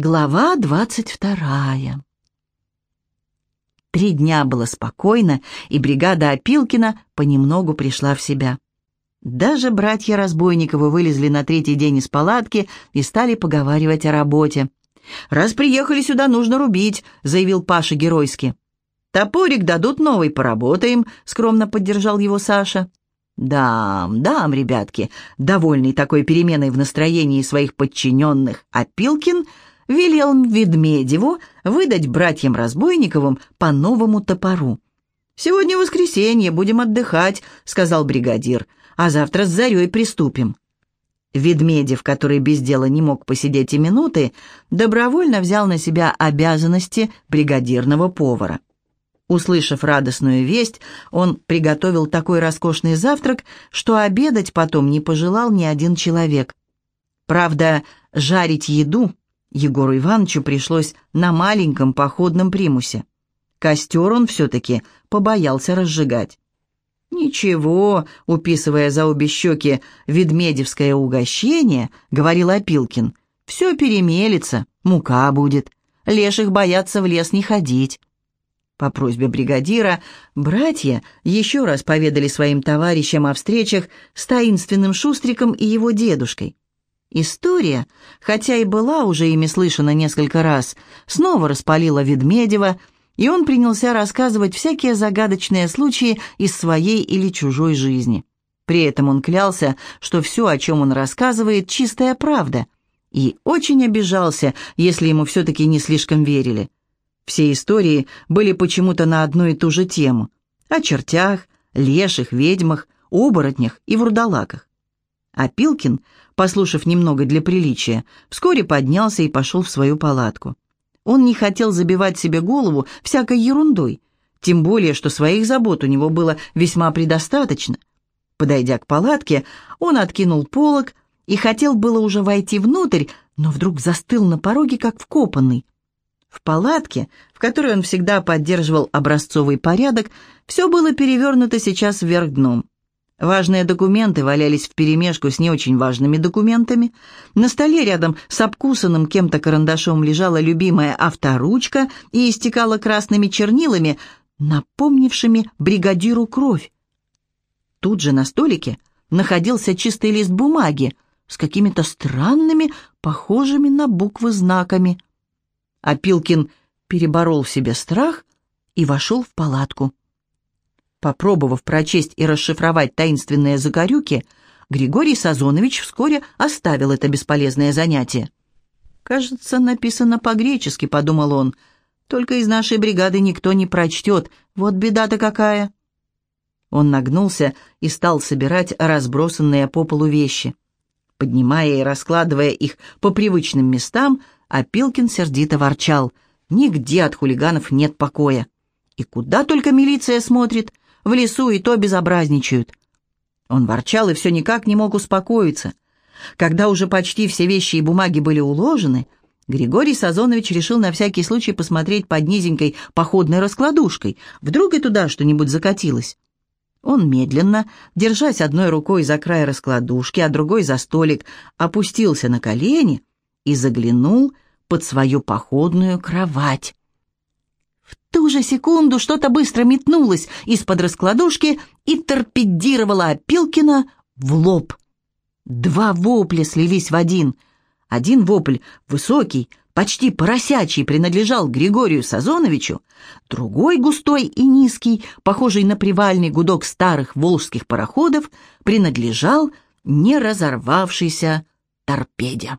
Глава двадцать вторая. Три дня было спокойно, и бригада Опилкина понемногу пришла в себя. Даже братья Разбойниковы вылезли на третий день из палатки и стали поговаривать о работе. «Раз приехали сюда, нужно рубить», — заявил Паша геройски. «Топорик дадут новый, поработаем», — скромно поддержал его Саша. «Да, да, ребятки», довольный такой переменой в настроении своих подчиненных, Опилкин — велел Ведмедеву выдать братьям Разбойниковым по новому топору. «Сегодня воскресенье, будем отдыхать», — сказал бригадир, «а завтра с зарей приступим». Ведмедев, который без дела не мог посидеть и минуты, добровольно взял на себя обязанности бригадирного повара. Услышав радостную весть, он приготовил такой роскошный завтрак, что обедать потом не пожелал ни один человек. Правда, жарить еду Егору Ивановичу пришлось на маленьком походном примусе. Костер он все-таки побоялся разжигать. «Ничего», — уписывая за обе щеки ведмедевское угощение, говорил Опилкин, «все перемелится, мука будет, леших боятся в лес не ходить». По просьбе бригадира братья еще раз поведали своим товарищам о встречах с таинственным Шустриком и его дедушкой. История, хотя и была уже ими слышана несколько раз, снова распалила Ведмедева, и он принялся рассказывать всякие загадочные случаи из своей или чужой жизни. При этом он клялся, что все, о чем он рассказывает, чистая правда, и очень обижался, если ему все-таки не слишком верили. Все истории были почему-то на одну и ту же тему – о чертях, леших, ведьмах, оборотнях и вурдалаках. А Пилкин – послушав немного для приличия, вскоре поднялся и пошел в свою палатку. Он не хотел забивать себе голову всякой ерундой, тем более, что своих забот у него было весьма предостаточно. Подойдя к палатке, он откинул полог и хотел было уже войти внутрь, но вдруг застыл на пороге, как вкопанный. В палатке, в которой он всегда поддерживал образцовый порядок, все было перевернуто сейчас вверх дном. Важные документы валялись вперемешку с не очень важными документами. На столе рядом с обкусанным кем-то карандашом лежала любимая авторучка и истекала красными чернилами, напомнившими бригадиру кровь. Тут же на столике находился чистый лист бумаги с какими-то странными, похожими на буквы знаками. Опилкин переборол в себе страх и вошел в палатку. Попробовав прочесть и расшифровать таинственные загорюки, Григорий Сазонович вскоре оставил это бесполезное занятие. «Кажется, написано по-гречески», — подумал он. «Только из нашей бригады никто не прочтет. Вот беда-то какая!» Он нагнулся и стал собирать разбросанные по полу вещи. Поднимая и раскладывая их по привычным местам, Опилкин сердито ворчал. «Нигде от хулиганов нет покоя. И куда только милиция смотрит, в лесу и то безобразничают. Он ворчал и все никак не мог успокоиться. Когда уже почти все вещи и бумаги были уложены, Григорий Сазонович решил на всякий случай посмотреть под низенькой походной раскладушкой. Вдруг и туда что-нибудь закатилось. Он медленно, держась одной рукой за край раскладушки, а другой за столик, опустился на колени и заглянул под свою походную кровать. В ту же секунду что-то быстро метнулось из-под раскладушки и торпедировало Опилкина в лоб. Два вопля слились в один. Один вопль, высокий, почти поросячий, принадлежал Григорию Сазоновичу, другой, густой и низкий, похожий на привальный гудок старых волжских пароходов, принадлежал не разорвавшейся торпеде.